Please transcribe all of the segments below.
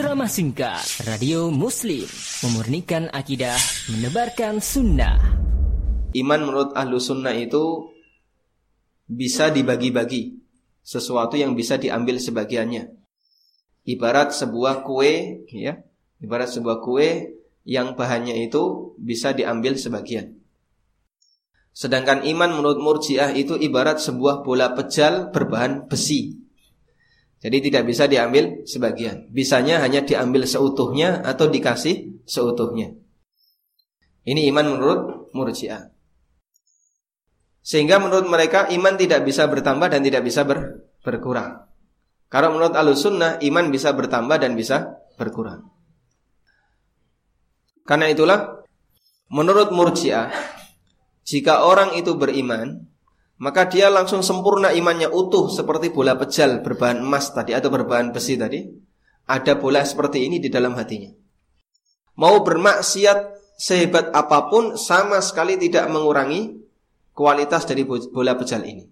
Ceramah singkat Radio Muslim Memurnikan akidah Menebarkan sunnah. Iman menurut ahlu sunnah itu Bisa dibagi-bagi Sesuatu yang bisa diambil sebagiannya. Ibarat sebuah kue ya. Ibarat sebuah kue Yang bahannya itu bisa diambil sebagian. Sedangkan iman menurut murjiah itu ibarat sebuah bola pejal berbahan besi jadi tidak bisa diambil sebagian. Bisanya hanya diambil seutuhnya atau dikasih seutuhnya. Ini iman menurut Murji'ah. Sehingga menurut mereka iman tidak bisa bertambah dan tidak bisa ber, berkurang. Karena menurut Ahlussunnah iman bisa bertambah dan bisa berkurang. Karena itulah menurut Murji'ah jika orang itu beriman maka dia langsung sempurna imannya utuh seperti bola pejal berbahan emas tadi atau berbahan besi tadi. Ada bola seperti ini di dalam hatinya. Mau bermaksiat sehebat apa pun sama sekali tidak mengurangi kualitas dari bola pejal ini.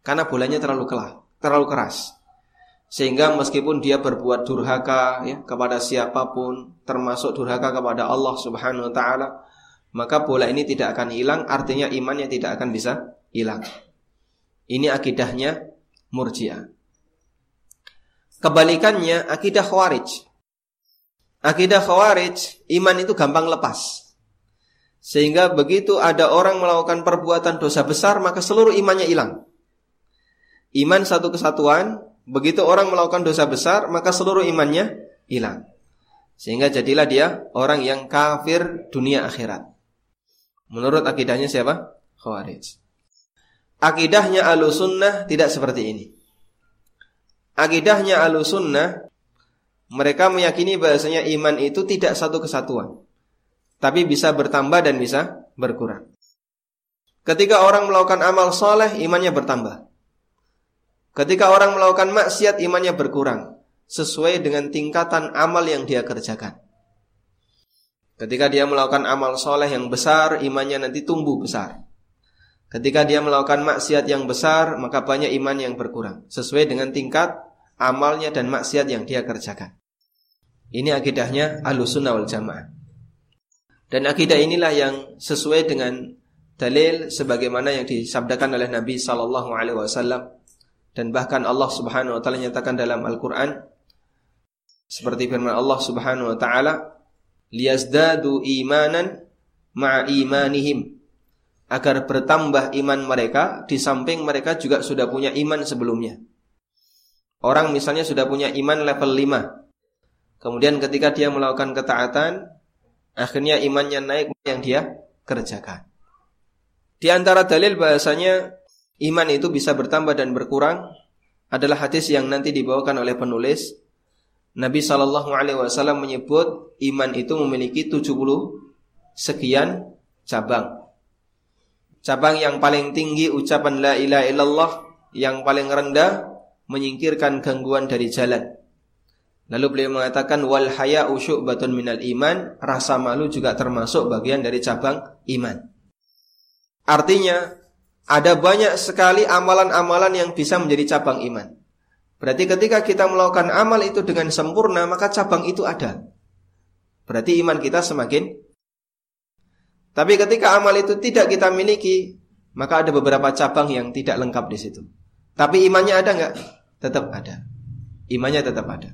Karena bolanya terlalu kelah, terlalu keras. Sehingga meskipun dia berbuat durhaka ya kepada siapa pun, termasuk durhaka kepada Allah Subhanahu wa taala, maka bola ini tidak akan hilang, artinya imannya tidak akan bisa hilang. Ini akidahnya Murji'ah. Kebalikannya akidah Khawarij. Akidah Khawarij, iman itu gampang lepas. Sehingga begitu ada orang melakukan perbuatan dosa besar, maka seluruh imannya hilang. Iman satu kesatuan, begitu orang melakukan dosa besar, maka seluruh imannya hilang. Sehingga jadilah dia orang yang kafir dunia akhirat. Menurut akidahnya siapa? Khawarij. Akidahnya sunnah tidak seperti ini. Akidahnya sunnah mereka meyakini bahasanya iman itu tidak satu kesatuan. Tapi bisa bertambah dan bisa berkurang. Ketika orang melakukan amal soleh, imannya bertambah. Ketika orang melakukan maksiat, imannya berkurang. Sesuai dengan tingkatan amal yang dia kerjakan. Ketika dia melakukan amal soleh yang besar, imannya nanti tumbuh besar. Ketika dia melakukan maksiat yang besar, maka banyak iman yang berkurang. Sesuai dengan tingkat amalnya dan maksiat yang dia kerjakan. Ini akidahnya sunnah wal jamaah. Dan akidah inilah yang sesuai dengan dalil sebagaimana yang disabdakan oleh Nabi wasallam dan bahkan Allah Subhanahu wa taala nyatakan dalam Al-Qur'an seperti firman Allah Subhanahu wa taala liyazdadu imanan ma'a imanihim agar bertambah iman mereka di samping mereka juga sudah punya iman sebelumnya. Orang misalnya sudah punya iman level 5. Kemudian ketika dia melakukan ketaatan, akhirnya imannya naik yang dia kerjakan. Di antara dalil bahasanya iman itu bisa bertambah dan berkurang adalah hadis yang nanti dibawakan oleh penulis. Nabi Shallallahu Alaihi Wasallam menyebut iman itu memiliki 70 sekian cabang. Cabang yang paling tinggi ucapan la ilaha illallah, yang paling rendah menyingkirkan gangguan dari jalan. Lalu beliau mengatakan wal haya batun minal iman, rasa malu juga termasuk bagian dari cabang iman. Artinya ada banyak sekali amalan-amalan yang bisa menjadi cabang iman. Berarti ketika kita melakukan amal itu dengan sempurna, maka cabang itu ada. Berarti iman kita semakin tapi ketika amal itu tidak kita miliki, maka ada beberapa cabang yang tidak lengkap di situ. Tapi imannya ada nggak? Tetap ada. Imannya tetap ada.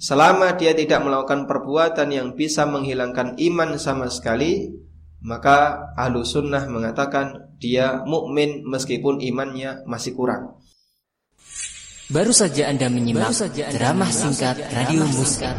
Selama dia tidak melakukan perbuatan yang bisa menghilangkan iman sama sekali, maka ahlu sunnah mengatakan dia mukmin meskipun imannya masih kurang. Baru saja Anda menyimak drama singkat Radio Muskat.